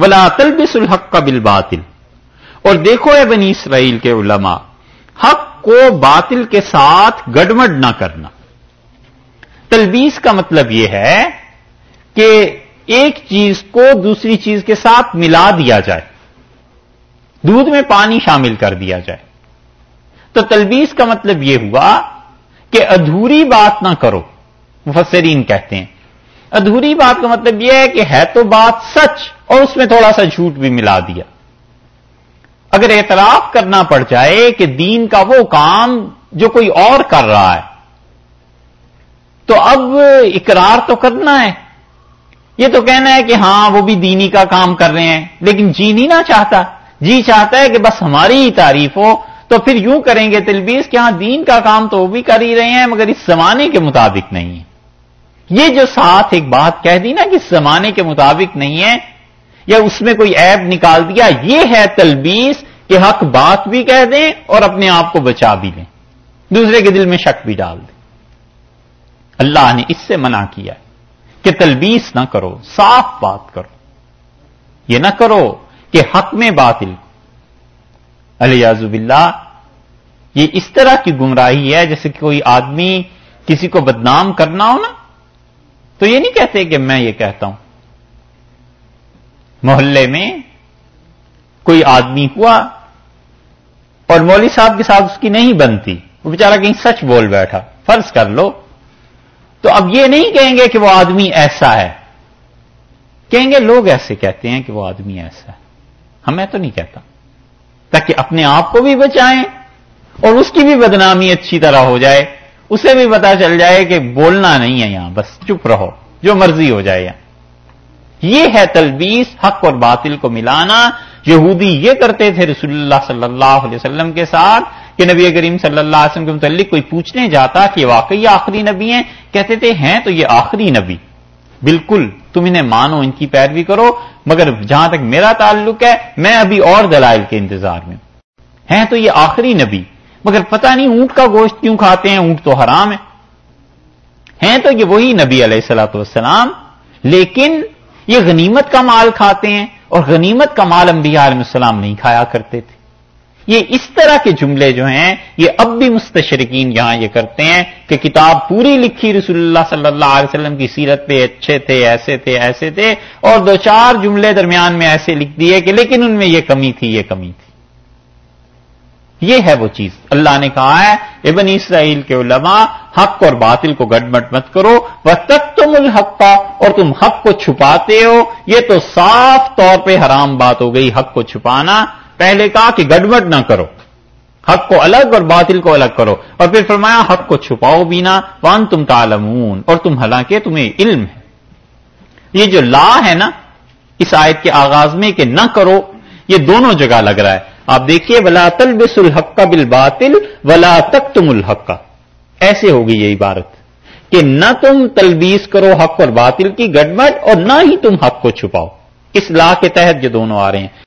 ولا تلبس الحق کا بل باطل اور دیکھو اے بنی اسرائیل کے علماء، حق کو باطل کے ساتھ گڑمڑ نہ کرنا۔ تلبیس کا مطلب یہ ہے کہ ایک چیز کو دوسری چیز کے ساتھ ملا دیا جائے۔ دودھ میں پانی شامل کر دیا جائے۔ تو تلبیس کا مطلب یہ ہوا کہ ادھوری بات نہ کرو۔ مفسرین کہتے ہیں، ادھوری بات کا مطلب یہ ہے کہ ہے تو بات سچ اور اس میں تھوڑا سا جھوٹ بھی ملا دیا۔ اگر اعتراف کرنا پڑ جائے کہ دین کا وہ کام جو کوئی اور کر رہا ہے، تو اب اقرار تو کرنا ہے۔ یہ تو کہنا ہے کہ ہاں وہ بھی دینی کا کام کر رہے ہیں، لیکن جی نہیں نہ چاہتا۔ جی چاہتا ہے کہ بس ہماری ہی تعریف ہو، تو پھر یوں کریں گے تلبیس کہ ہاں دین کا کام تو وہ بھی کر ہی رہے ہیں، مگر اس زمانے کے مطابق نہیں ہے۔ یہ جو ساتھ ایک بات کہہ دی نا کہ اس زمانے کے مطابق نہیں ہے یا اس میں کوئی ایپ نکال دیا، یہ ہے تلبیس کہ حق بات بھی کہہ دیں اور اپنے آپ کو بچا بھی لیں۔ دوسرے کے دل میں شک بھی ڈال دیں۔ اللہ نے اس سے منع کیا کہ تلبیس نہ کرو، صاف بات کرو۔ یہ نہ کرو کہ حق میں باطل۔ علیہزب اللہ یہ اس طرح کی گمراہی ہے جیسے کہ کوئی آدمی کسی کو بدنام کرنا ہو نا، تو یہ نہیں کہتے کہ میں یہ کہتا ہوں۔ محلے میں کوئی آدمی ہوا اور مولوی صاحب کے ساتھ اس کی نہیں بنتی، وہ بیچارہ کہیں سچ بول بیٹھا، فرض کر لو۔ تو اب یہ نہیں کہیں گے کہ وہ آدمی ایسا ہے۔ کہیں گے لوگ ایسے کہتے ہیں کہ وہ آدمی ایسا ہے۔ ہمیں تو نہیں کہتا۔ تاکہ اپنے آپ کو بھی بچائیں اور اس کی بھی بدنامی اچھی طرح ہو جائے، اسے بھی پتا چل جائے کہ بولنا نہیں ہے یہاں، بس چپ رہو، جو مرضی ہو جائے یہاں۔ یہ ہے تلبیس حق اور باطل کو ملانا۔ یہودی یہ کرتے تھے رسول اللہ صلی اللہ علیہ وسلم کے ساتھ کہ نبی کریم صلی اللہ علیہ وسلم کے متعلق کوئی پوچھنے جاتا کہ واقعی آخری نبی ہیں؟ کہتے تھے، ہیں تو یہ آخری نبی۔ بالکل، تم انہیں مانو، ان کی پیروی کرو، مگر جہاں تک میرا تعلق ہے، میں ابھی اور دلائل کے انتظار میں ہیں تو یہ آخری نبی۔ مگر پتہ نہیں اونٹ کا گوشت کیوں کھاتے ہیں؟ اونٹ تو حرام ہے۔ ہیں تو یہ وہی نبی علیہ السلاۃ والسلام۔ لیکن یہ غنیمت کا مال کھاتے ہیں اور غنیمت کا مال انبیاء علیہ السلام نہیں کھایا کرتے تھے۔ یہ اس طرح کے جملے جو ہیں، یہ اب بھی مستشرقین یہاں یہ کرتے ہیں کہ کتاب پوری لکھی رسول اللہ صلی اللہ علیہ وسلم کی سیرت پہ اچھے تھے، ایسے تھے ایسے تھے، اور دو چار جملے درمیان میں ایسے لکھ دیے کہ لیکن ان میں یہ کمی تھی، یہ کمی تھی۔ یہ ہے وہ چیز۔ اللہ نے کہا ہے، ابن اسرائیل کے علماء، حق اور باطل کو گڈمٹ مت کرو۔ وہ تک تم الحق، اور تم حق کو چھپاتے ہو۔ یہ تو صاف طور پہ حرام بات ہو گئی، حق کو چھپانا۔ پہلے کہا کہ گڑبڑ نہ کرو۔ حق کو الگ اور باطل کو الگ کرو۔ اور پھر فرمایا، حق کو چھپاؤ بینا وان تم تالمون اور تم حالانکہ تمہیں علم ہے۔ یہ جو لا ہے نا، اس آیت کے آغاز میں کہ نہ کرو، یہ دونوں جگہ لگ رہا ہے۔ آپ دیکھیے، ولا تلبس الحق کا بل باطل ولا تک تم الحق۔ کا ایسے ہوگی یہ عبارت کہ نہ تم تلبیس کرو حق اور باطل کی گڑبڑ اور نہ ہی تم حق کو چھپاؤ۔ اس لا کے تحت جو دونوں آ رہے ہیں۔